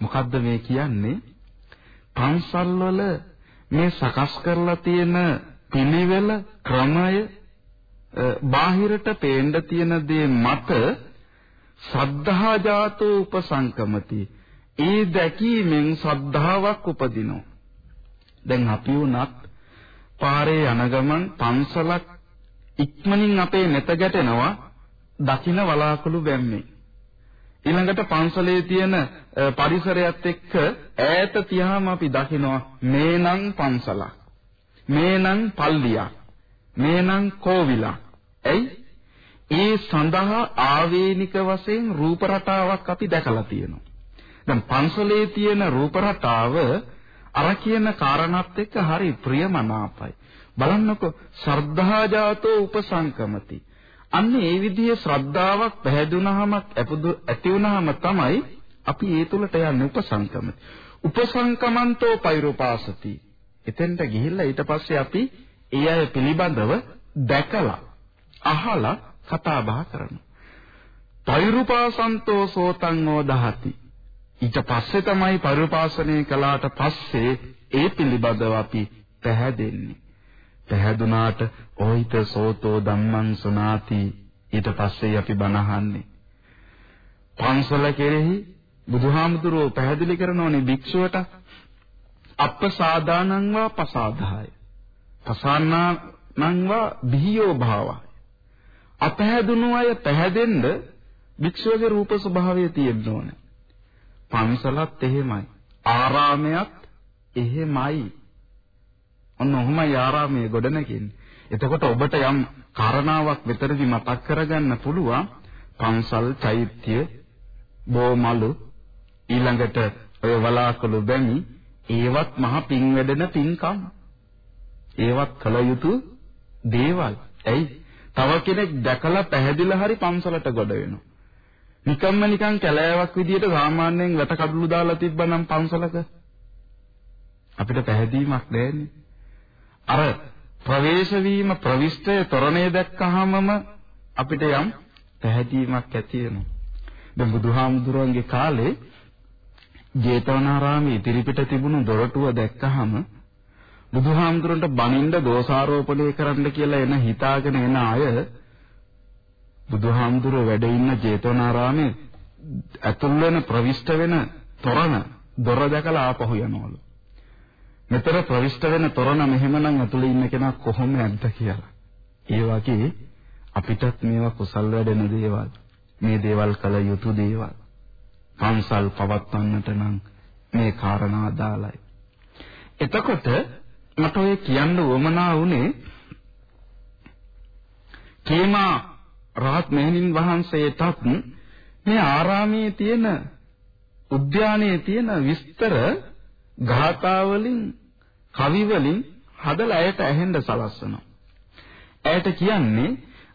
මොකද්ද මේ කියන්නේ? පන්සල් වල මේ සකස් කරලා තියෙන පිළිවෙල ක්‍රමය බාහිරට පේන්න තියෙන දේ මත සද්ධා ජාතෝ උපසංකමති ඒ දැකීමෙන් සද්ධාාවක් උපදිනවා දැන් අපි උනත් පාරේ යන ගමන් පන්සලක් ඉක්මනින් අපේ නැත ගැටෙනවා දකින්න වලාකුළු බැම්මේ. ඊළඟට පන්සලේ තියෙන පරිසරයත් එක්ක ඈත තියාම අපි දකිනවා මේනම් පන්සලක්. මේනම් පල්ලියක්. මේනම් කෝවිලක්. ඇයි? ඒ සඳහා ආවේනික වශයෙන් රූප රටාවක් අපි දැකලා තියෙනවා. දැන් පන්සලේ තියෙන රූප රටාව අර කියන කාරණාත් එක්ක හරි ප්‍රියමනාපයි. බලන්නකො ශ්‍රද්ධාජාතෝ උපසංකමති අන්න ඒ විදිහේ ශ්‍රද්ධාවක් පැහැදුනහම ඇති වුනහම තමයි අපි ඒ තුලට යන්නේ උපසංකමති. උපසංකමන්තෝ පෛරුපාසති. එතෙන්ට ගිහිල්ලා ඊට පස්සේ අපි ඒ අය පිළිබඳව දැකලා අහලා කතා බහ කරනවා. පෛරුපාසන්තෝ සෝතං ඕදහති. ඊට පස්සේ තමයි පෛරුපාසනය කළාට පස්සේ ඒ පිළිබඳව අපි පැහැදෙන්නේ. පැහැදුනාට ඕහිත සෝතෝ ධම්මං සුනාති. ඊට පස්සේ අපි බණ අහන්නේ පන්සල කෙරෙහි බුදුහාමුදුරුවෝ පැහැදිලි කරනෝනේ භික්ෂුවට අප්පසාදානං වා පසාදාය. පසාන්නානං වා බිහියෝ භාවය. අපහැදුණු අය පැහැදෙන්න භික්ෂුවගේ රූප ස්වභාවය තියෙන්න ඕනේ. පන්සලත් එහෙමයි. ආරාමයක් එහෙමයි. ඔන්න ඔහොමයි ආරාමයේ ගොඩනගන්නේ. එතකොට ඔබට යම් කාරණාවක් විතරදි මතක් කරගන්න පුළුවන් පන්සල් චෛත්‍ය බෝමලු ඊළඟට ඔය වලාකුළු බැමි ඒවත් මහ පිං වැඩෙන පිංකම්. ඒවත් කළ යුතු දේවල්. ඇයි? තව කෙනෙක් දැකලා පැහැදිලා හරි පන්සලට ගොඩ වෙනවා. නිකම්ම නිකන් කැලෑවක් විදියට සාමාන්‍යයෙන් වැට කඩළු දාලා තිබ්බනම් පන්සලක අපිට පැහැදීමක් නැහැනේ. අර ප්‍රවේශ වීම ප්‍රවිෂ්ඨය තොරණේ දැක්කහමම අපිට යම් පැහැදීමක් ඇති වෙනවා. දැන් බුදුහාමුදුරන්ගේ කාලේ ජේතවනාරාමේ ඉතිරිපිට තිබුණු දොරටුව දැක්කහම බුදුහාමුදුරන්ට බනින්න දෝෂාරෝපණය කරන්න කියලා එන හිතාගෙන එන අය බුදුහාමුදුරුව වැඩ ඉන්න ජේතවනාරාමේ ඇතුල් වෙන ප්‍රවිෂ්ඨ වෙන තොරණ දොර දැකලා ආපහු යනවලු. මෙතර ප්‍රවිෂ්ඨ වෙන තොරණ මෙහෙමනම් ඇතුලේ ඉන්න කෙනා කොහොම නැද්ද කියලා. ඒ වගේ අපිටත් මේවා කුසල් වැඩෙන දේවල්. මේ දේවල් කළ යුතු දේවල්. පන්සල් පවත්වන්නට නම් මේ කාරණා දාලයි. එතකොට මට ඔය කියන්න උවමනා වුණේ කේමා රහත් මෙහෙණින් වහන්සේටත් මේ ආරාමයේ තියෙන උද්‍යානයේ තියෙන විස්තර ගාථා වලින් කවි වලින් හදලා ඇයට ඇහෙන්න සලස්වනවා. ඇයට කියන්නේ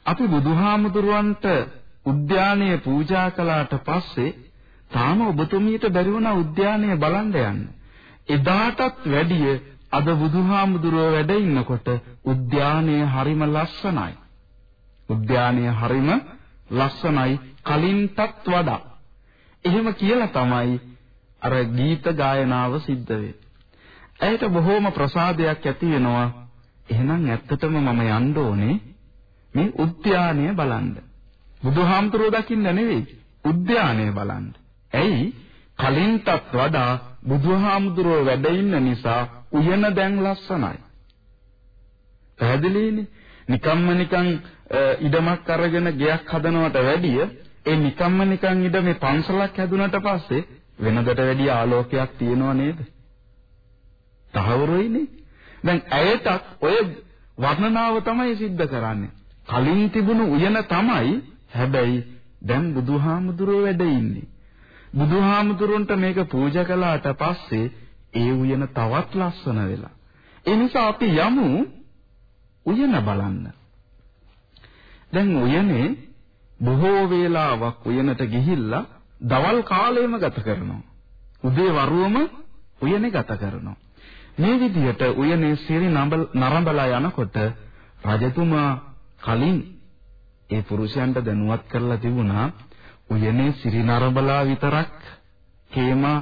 අපි බුදුහාමුදුරුවන්ට උද්‍යානය පූජා කළාට පස්සේ තාම ඔබතුමීට බැරි වුණා උද්‍යානය බලන්න යන්න. එදාටත් වැඩිය අද බුදුහාමුදුරුව වැඩ ඉන්නකොට උද්‍යානය හරිම ලස්සනයි. උද්‍යානය හරිම ලස්සනයි කලින්ටත් වඩා. එහෙම කියලා තමයි අර ගීත ගායනාව සිද්ධ වෙන්නේ. ඇයට බොහෝම ප්‍රසාදයක් ඇති වෙනවා. එහෙනම් ඇත්තටම මම යන්න ඕනේ මේ උද්‍යානය බලන්න. බුදුහාමුදුරුවෝ දකින්න නෙවෙයි උද්‍යානය බලන්න. ඇයි? කලින්ටත් වඩා බුදුහාමුදුරුවෝ වැඩ ඉන්න නිසා උයන දැන් ලස්සනයි. පැහැදිලිනේ? නිකම්ම නිකන් ඉඩමක් අරගෙන ගෙයක් හදනවට වැඩිය ඒ නිකම්ම නිකන් ඉඩමේ පන්සලක් හැදුනට පස්සේ වෙනදට වැඩිය ආලෝකයක් තියෙනව නේද? තහවුරුයිනේ. දැන් ඇයටත් ඔය වර්ණනාව තමයි සිද්ධ කරන්නේ. කලින් තිබුණු උයන තමයි හැබැයි දැන් බුදුහාමුදුරුවෝ වැඩ ඉන්නේ. බුදුහාමුදුරන්ට මේක පූජා කළාට පස්සේ ඒ උයන තවත් ලස්සන වෙලා. ඒ නිසා අපි යමු උයන බලන්න. දැන් උයනේ බොහෝ වේලාවක් උයනට ගිහිල්ලා දවල් කාලෙම ගත කරනවා. උදේ වරුවම උයනේ ගත කරනවා. මේ විදිහට උයනේ සිරි නරඹලා යනකොට රජතුමා කලින් ඒ පුරුෂයන්ට දැනුවත් කරලා තිබුණා උයනේ සිරි නරඹලා විතරක් කේමා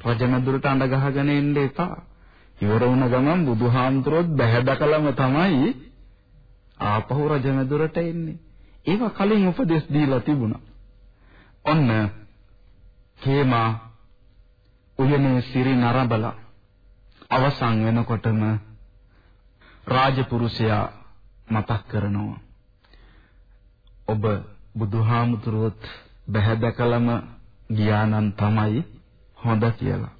රජමැදුරට අඬ ගහගෙන එන්න එපා. ඉවර වුණ ගමන් බුදුහාමුදුරුවෝ බැහැ දකලම තමයි ආපහු රජමැදුරට එන්නේ. ඒව කලින් උපදෙස් දීලා තිබුණා. ඔන්න කේමා උයනේ සිරි නරඹලා අවසන් වෙනකොටම රාජපුරුෂයා මතක් කරනවා ඔබ බුදුහාමුදුරුවොත් බැහැ දැකලම ගියානම් තමයි හොඳ කියලා.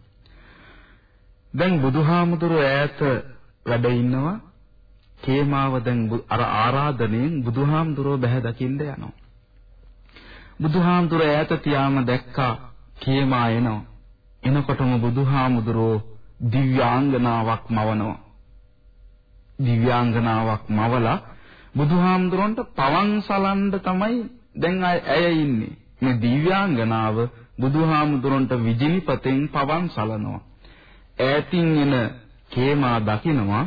දැන් බුදුහාමුදුරුවෝ ඈත වැඩ ඉන්නවා. කේමාව දැන් අර ආරාධනෙන් බුදුහාමුදුරුවෝ බැහැ දකින්න යනවා. බුදුහාමුදුරුවෝ ඈත තියාම දැක්කා කේමා එනවා. එනකොටම බුදුහාමුදුරුවෝ දිව්‍යාංගනාවක් මවනවා. දිව්‍යාංගනාවක් මවලා බුදුහාමුදුරන්ට පවන් සලන්න තමයි දැන් ඇය ඉන්නේ. මේ දිව්‍යාංගනාව බුදුහාමුදුරන්ට විජිනිපතෙන් පවන් සලනවා. ඈතින් එන කේමා දකිනවා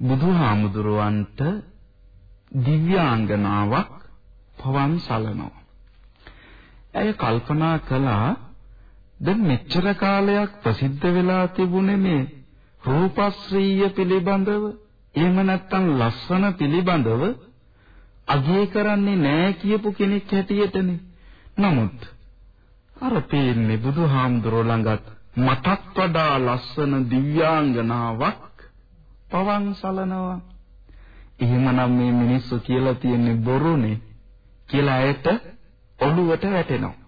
බුදුහාමුදුරවන්ට දිව්‍යාංගනාවක් පවන් සලනවා. ඇය කල්පනා කළා දැන් මෙච්චර කාලයක් ප්‍රසිද්ධ වෙලා තිබුණේ මේ රූපශ්‍රීය පිළිබඳව එහෙම නැත්නම් ලස්සන පිළිබඳව අගය කරන්නේ නැහැ කියපු කෙනෙක් හැටියටනේ. නමුත් අර පේන්නේ බුදුහාමුදුරුවෝ ළඟත් මටත් වඩා ලස්සන දිව්‍යාංගනාවක් පවන් සලනවා. එහෙමනම් මේ මිනිස්සු කියලා තියෙන්නේ බොරුනේ කියලා ඇයට ඔළුවට වැටෙනවා.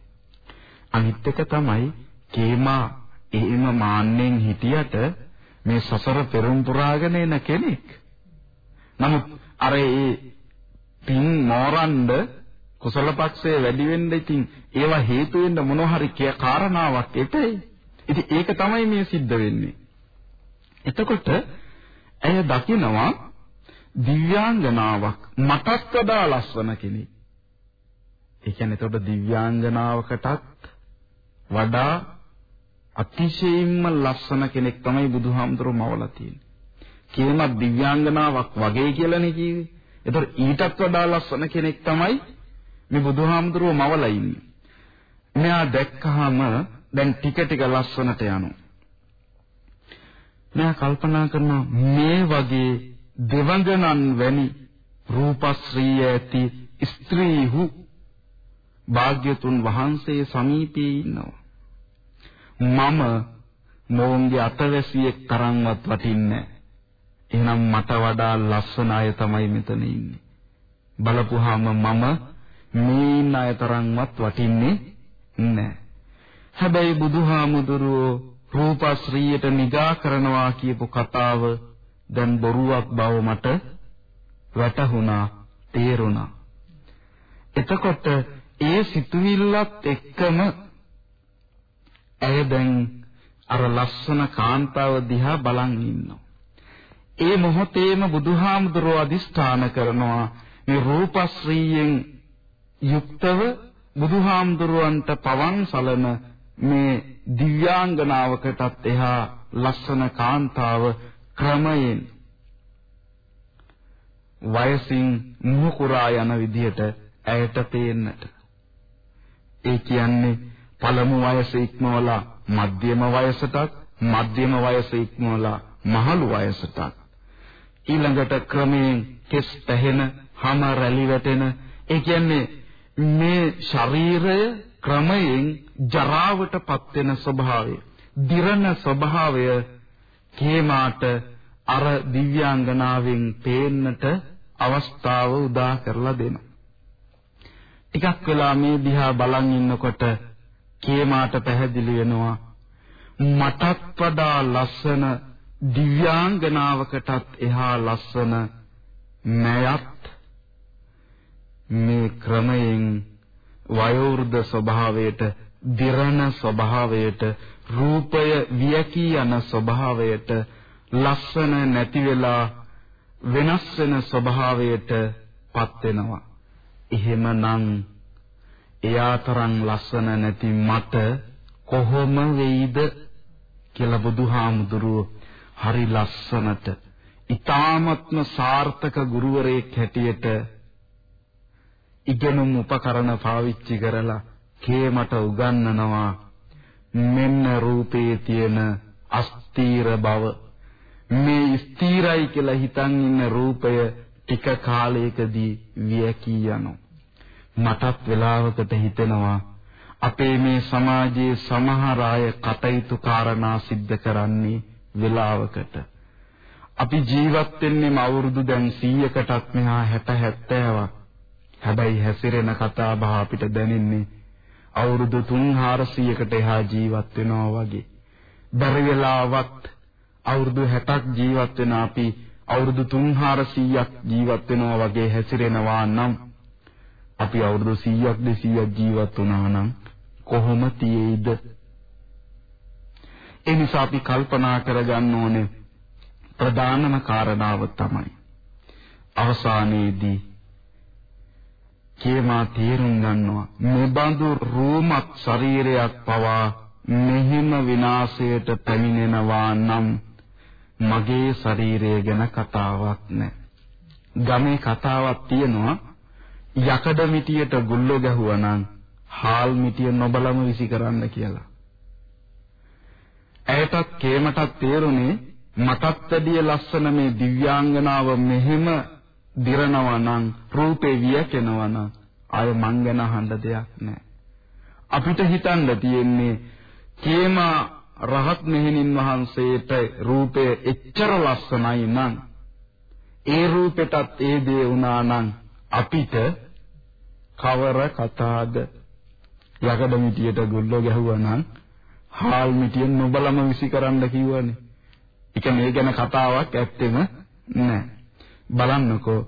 අනිත් එක තමයි කේමා එහෙම මාන්නෙන් හිටියට මේ සසර පෙරම් පුරාගෙන එන කෙනෙක්. නමුත් අර ඒ පින් මෝරන්ඩ කුසල පක්ෂයේ වැඩි වෙන්න ඉතින් ඒවා හේතු වෙන්න මොන හරි කාරණාවක් එතෙයි. ඉතින් ඒක තමයි මේ සිද්ධ වෙන්නේ. එතකොට ඇය දකිනවා දිව්‍යාංගනාවක් මටත් වඩා ලස්සන කෙනෙක්. ඒ කියන්නේ එතකොට දිව්‍යාංගනාවකටත් වඩා අතිශයින්ම ලස්සන කෙනෙක් තමයි බුදුහාමුදුරුවෝ මවලා තියෙන්නේ. කියනත් දිව්‍යාංගනාවක් වගේ කියලානේ කිව්වේ. ඒතර ඊටත් වඩා ලස්සන කෙනෙක් තමයි මේ බුදුහාමුදුරුවෝ මවලා ඉන්නේ. මෙයා දැක්කහම දැන් ටික ටික ලස්සනට යනවා. මෙයා කල්පනා කරනවා මේ වගේ දෙවඟනන් වැනි රූපශ්‍රී ඇති ස්ත්‍රීහු භාග්‍යතුන් වහන්සේ සමීපයේ ඉන්නවා. මම මොවුන්ගේ අතවැසියෙක් තරම්වත් වටින්නේ එහෙනම් මට වඩා ලස්සන අය තමයි මෙතන ඉන්නේ. බලපුවාම මම මේ ඉන්න අය තරම්වත් වටින්නේ නැහැ. හැබැයි බුදුහාමුදුරුවෝ රූපශ්‍රීයට නිගා කරනවා කියපු කතාව දැන් බොරුවක් බව මට වැටහුණා තේරුණා. එතකොට ඒ සිතුවිල්ලත් එක්කම ඇය දැන් අර ලස්සන කාන්තාව දිහා බලන් ඉන්නවා. ඒ මොහොතේම බුදුහාමුදුරුව අදිස්ථාන කරනවා මේ රූපශ්‍රීයෙන් යුක්තව බුදුහාමුදුරුවන්ට පවන් සලන මේ දිව්‍යාංගනාවකටත් එහා ලස්සන කාන්තාව ක්‍රමයෙන් වයසින් මුහුකුරා යන විදිහට ඇයට පේන්නට ඒ කියන්නේ පළමු වයස ඉක්මවලා මධ්‍යම වයසටත් මධ්‍යම වයස ඉක්මවලා මහලු වයසටත් ඊළඟට ක්‍රමයෙන් කෙස් පැහෙන හම රැලි වැටෙන ඒ කියන්නේ මේ ශරීරය ක්‍රමයෙන් ජරාවටපත් වෙන ස්වභාවය දිරණ ස්වභාවය කේමාට අර දිව්‍යාංගනාවෙන් පේන්නට අවස්ථාව උදා කරලා දෙනවා. ටිකක් වෙලා මේ දිහා බලන් ඉන්නකොට කේමාට පැහැදිලි වෙනවා මටත් වඩා ලස්සන දිව්‍යාංගනාවකටත් එහා ලස්සන මෑයත් මේ ක්‍රමයෙන් වයෝවෘද්ධ ස්වභාවයට දිරණ ස්වභාවයට රූපය වියකී යන ස්වභාවයට ලස්සන නැති වෙලා වෙනස් වෙන ස්වභාවයට පත් වෙනවා. එහෙමනම් එයාතරම් ලස්සන නැති මට කොහොම වෙයිද කියලා බුදුහාමුදුරුව හරි ලස්සනට ඊ타මත්ම සාර්ථක ගුරුවරයෙක් හැටියට ඉගෙනුම් උපකරණ පාවිච්චි කරලා කේමට උගන්වනවා. මෙන්න රූපේ තියෙන අස්තීර බව. මේ ස්ථිරයි කියලා හිතන් ඉන්න රූපය ටික කාලයකදී වියකී යනවා. මටත් වෙලාවකට හිතෙනවා අපේ මේ සමාජයේ සමහර අය කටයුතු කාරණා සිද්ධ කරන්නේ වෙලාවකට අපි ජීවත් වෙන්නේම අවුරුදු දැන් 100කටත් මෙහා 60 70ක් හැබැයි හැසිරෙන කතා බහ අපිට දැනෙන්නේ අවුරුදු 3-400කට එහා ජීවත් වෙනවා වගේ. බැරි වෙලාවත් අවුරුදු 60ක් ජීවත් වෙන අපි අවුරුදු 3-400ක් ජීවත් වෙනවා වගේ හැසිරෙනවා නම් අපි අවුරුදු 100ක් 200ක් ජීවත් වුණා නම් කොහොම තියේද? ඒ නිසා අපි කල්පනා කරගන්න ඕනේ ප්‍රධානම කාරණාව තමයි අවසානයේදී කේමා තේරුම් ගන්නවා මෙබඳු රූමත් ශරීරයක් පවා මෙහිම විනාශයට පැමිණෙනවා නම් මගේ ශරීරය ගැන කතාවක් නැහැ. ගමේ කතාවක් තියෙනවා යකඩ මිටියට ගුල්ලෝ ගැහුවා නම් හාල් මිටිය නොබලම විසි කරන්න කියලා. ඇයටත් කේමටත් තේරුනේ මටත් වැඩිය ලස්සන මේ දිව්‍යාංගනාව මෙහෙම දිරනවා නම් රූපේ වියකෙනවා නම් ආය මං ගැන අහන්න දෙයක් නැහැ. අපිට හිතන්න තියෙන්නේ කේමා රහත් මෙහෙණින් වහන්සේට රූපය එච්චර ලස්සනයි නම් ඒ රූපෙටත් ඒ දේ වුණා නම් අපිට කවර කතාද යකඩ මිටියට ගොල්ලෝ ගැහුවා නම් හාල් මිටියෙන් නොබලම විසි කරන්න කිව්වනේ. ඒක මේ ගැන කතාවක් ඇත්තෙම නෑ. බලන්නකෝ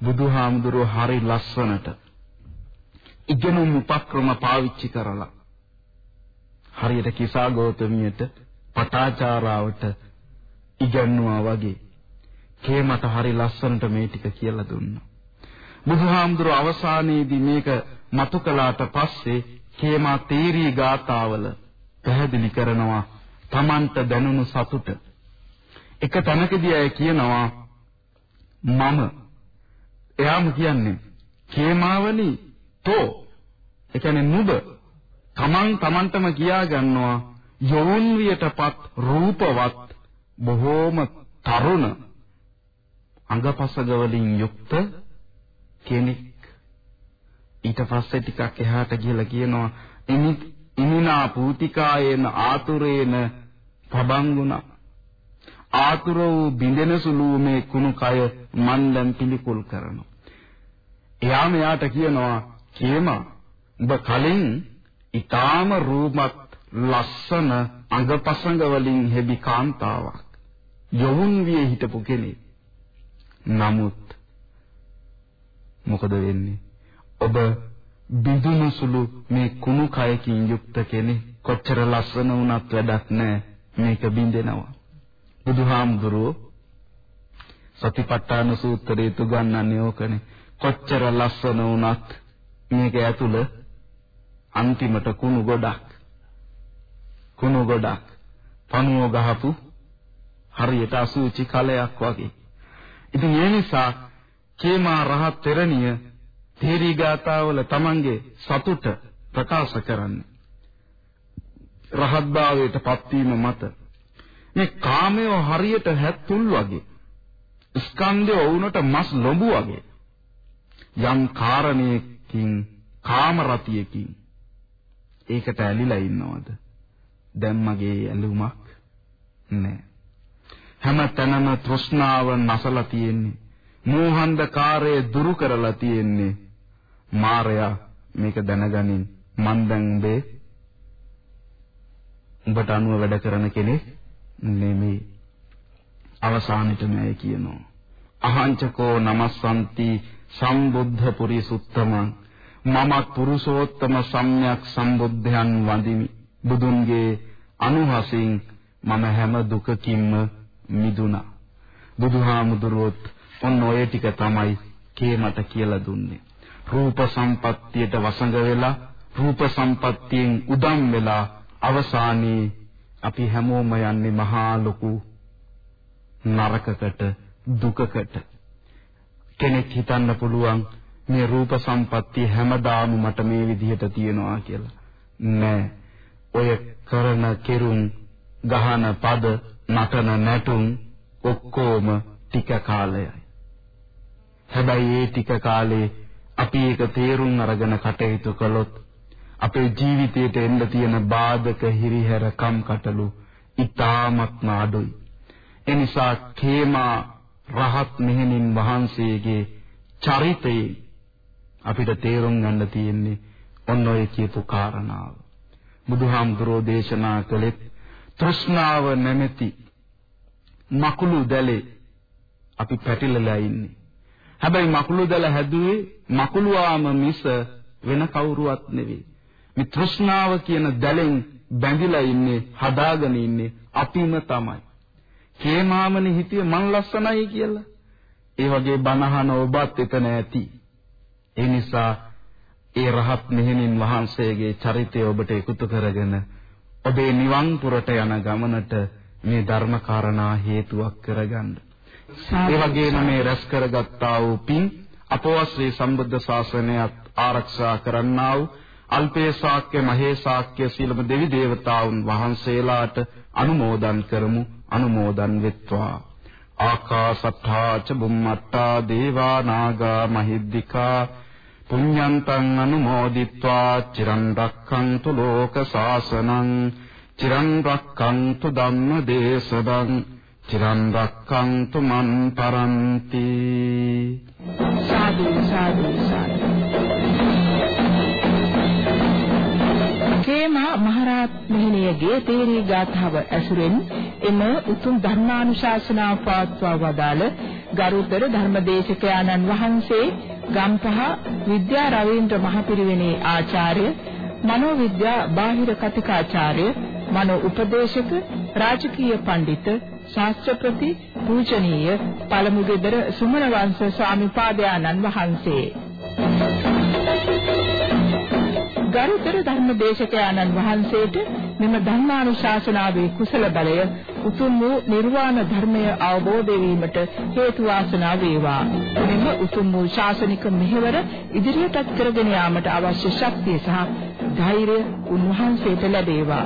බුදුහාමුදුරුව හරි ලස්සනට ඉගෙනුම් උපක්‍රම පාවිච්චි කරලා හරියට කිසා ගෞතමියට පටාචාරාවට ඉගන්වුවා වගේ කේමට හරි ලස්සනට මේ ටික කියලා දුන්නා. බුදුහාමුදුරුව අවසානයේදී මේක මතු කළාට පස්සේ කේමා තීරී ගාතාවල පැහැදිලි කරනවා Tamanට දැනුණු සතුට. එක තැනකදී අය කියනවා මම. එයාම කියන්නේ කේමාවනි තෝ. ඒ කියන්නේ නුඹ. තමන් තමන්ටම කියා ගන්නවා යෝන්වියටපත් රූපවත් බොහෝම තරුණ අංගපසග වලින් යුක්ත කෙනෙක් ඊට පස්සේ ටිකක් එහාට ගිහලා කියනවා ඉනිනා පූතිකායේන ආතුරේන පබංගුණා ආතුර වූ බින්දෙන සුළු මේ කුණු කය මන් දැන් පිළිකුල් කරනවා. එයා මෙයාට කියනවා "කේමා ඔබ කලින් ඊටාම රූපත් ලස්සන අංගපසංග වලින් හෙබි කාන්තාවක් යොවුන් විය හිටපු කෙනෙක්. නමුත් මොකද වෙන්නේ? ඔබ බිඳුණු සුළු මේ කුණු කයකින් යුක්ත කෙනෙක් කොච්චර ලස්සන වුණත් වැඩක් නැහැ මේක බින්දෙනවා. බුදුහාමුදුරුවෝ සතිපට්ඨාන සූත්‍රයේ තුගන්නන්නේ ඕකනේ. කොච්චර ලස්සන වුණත් මේක ඇතුළ අන්තිමට කුණු ගොඩක් කුණු ගොඩක් පණුව ගහපු හරියට අසුචි කලයක් වගේ. ඉතින් ඒ නිසා කේමා රහත් තෙරණිය තේරී ගාතාවල තමන්ගේ සතුට ප්‍රකාශ කරන්නේ. රහත් භාවයට පත්වීම මත මේ කාමය හරියට හැත්තුල් වගේ ස්කන්ධය වුණට මස් ලොඹු වගේ යම් කාරණයකින් කාම රතියකින් ඒකට ඇලිලා ඉන්නවද දැන් මගේ ඇලුමක් නැහැ. හැම තැනම තෘෂ්ණාව නැසලා තියෙන්නේ. මෝහන්ධකාරය දුරු කරලා තියෙන්නේ. මාරයා මේක දැනගනින් මන් දැන් උඹේ උඹට අනුව වැඩ කරන කෙනෙක් නෙමෙයි. අවසානෙටම ඇයි කියනවා. අහංචකෝ නමස්සන්ති සම්බුද්ධ පුරිසුත්තමං මම පුරුෂෝත්තම සම්්‍යක් සම්බුද්ධයන් වඳිමි. බුදුන්ගේ අනුහසින් මම හැම දුකකින්ම මිදුණා. බුදුහාමුදුරුවොත් ඔන්න ඔය ටික තමයි කේමට කියලා දුන්නේ. රූප සම්පත්තියට වසඟ වෙලා රූප සම්පත්තියෙන් උදම් වෙලා අවසානයේ අපි හැමෝම යන්නේ මහා ලොකු නරකකට දුකකට. කෙනෙක් හිතන්න පුළුවන් මේ රූප සම්පත්තිය හැමදාම මට මේ විදිහට තියෙනවා කියලා. නෑ. ඔය කරන කෙරුම් ගහන පද නටන නැටුම් ඔක්කොම ටික කාලයයි. හැබැයි ඒ ටික කාලේ අපි ඒක තේරුම් අරගෙන කටයුතු කළොත් අපේ ජීවිතයට එන්න තියෙන බාධක හිරිහැර කම් කටළු ඉතාමත් නාඩුයි. එනිසා කේමා රහත් මෙහෙණින් වහන්සේගේ චරිතයේ අපිට තේරුම් ගන්න තියෙන්නේ ඔන්න ඔය කියපු කාරණාව. බුදුහාමුදුරෝ දේශනා කළෙත් තෘෂ්ණාව නැමැති මකුළු දැලේ අපි පැටලලා ඉන්නේ. හැබැයි මකුළු දැල හැදුවේ මකුළුවාම මිස වෙන කවුරුවත් නෙවෙයි. මේ තෘෂ්ණාව කියන දැලෙන් බැඳිලා ඉන්නේ හදාගෙන ඉන්නේ අපිම තමයි. කේමාමනේ හිතිය මං ලස්සනයි කියලා. ඒ වගේ බනහන ඔබත් එතන ඇති. ඒ නිසා ඒ රහත් මෙහෙණින් වහන්සේගේ චරිතය ඔබට එකතු කරගෙන ඔබේ නිවන් පුරට යන ගමනට මේ ධර්ම කාරණා හේතුවක් කරගන්න. ඒ වගේම මේ රැස් කරගත්තා වූ පින් අපවත් ශ්‍රී සම්බුද්ධ ශාසනයත් ආරක්ෂා කරන්නා වූ අල්පේ ශාක්‍ය මහේ ශාක්‍ය සීලම දෙවි දේවතාවුන් වහන්සේලාට අනුමෝදන් කරමු අනුමෝදන් වෙත්වා. ආකාසත්තා ච බුම්මත්තා දේවා නාග මහිද්దికා පුඤ්ඤන්තං අනුමෝදිත්වා චිරන් රක්ඛන්තු ලෝක සාසනං චිරන් රක්ඛන්තු ධම්ම දේශදං චිරන් රක්ඛන්තු මන් පරන්ති සාදු සාදු සාදු කේමා මහරහත් මෙහෙණියගේ තේරී ගාථාව ඇසුරෙන් එම උතුම් ධර්මානුශාසනාව පවත්වා වදාළ ගරුතර ධර්මදේශකයාණන් වහන්සේ ගම්පහ විද්‍යා රවීන්ද්‍ර මහපිරිවෙනේ ආචාර්ය මනෝවිද්‍යා බාහිර කතිකාචාර්ය මනෝ උපදේශක රාජකීය පඬිත ශාස්ත්‍රපති පූජනීය පළමුගෙදර සුමන වංශ ස්වාමිපාදයාණන් වහන්සේ ගරුතර ධර්මදේශකයාණන් වහන්සේට මෙම ධර්මානුශාසනාවේ කුසල බලය උතුම් වූ නිර්වාණ ධර්මය අවබෝධ වීමට හේතු වාසනා වේවා. මෙම උතුම් වූ ශාසනික මෙහෙවර ඉදිරියටත් කරගෙන යාමට අවශ්‍ය ශක්තිය සහ ධෛර්යය උන්වහන්සේට ලැබේවා.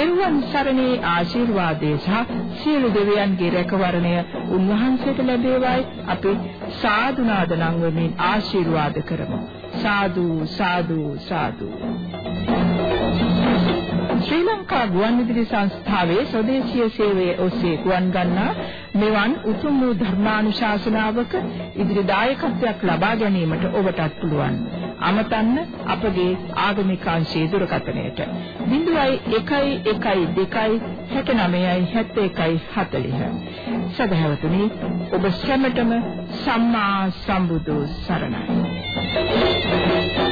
තෙරුවන් සරණේ ආශිර්වාදයේ සහ සියලු දෙවියන්ගේ රැකවරණය උන්වහන්සේට ලැබේවායි අපි සාදු නාද නංවමින් ආශිර්වාද කරමු. සාදු සාදු සාදු ශ්‍රී ලංකා ගුවන්විදුලි සංස්ථාවේ ස්වදේශීය සේවයේ ඔස්සේ ගුවන් ගන්නා මෙවන් උතුම් වූ ධර්මානුශාසනාවක ඉදිරි දායකත්වයක් ලබා ගැනීමට ඔබටත් පුළුවන්. අමතන්න අපගේ ආගමික අංශයේ දුරකථනයට 0112 69 71 40 සදහවතුනි ඔබ සැමටම සම්මා සම්බුදු සරණයි.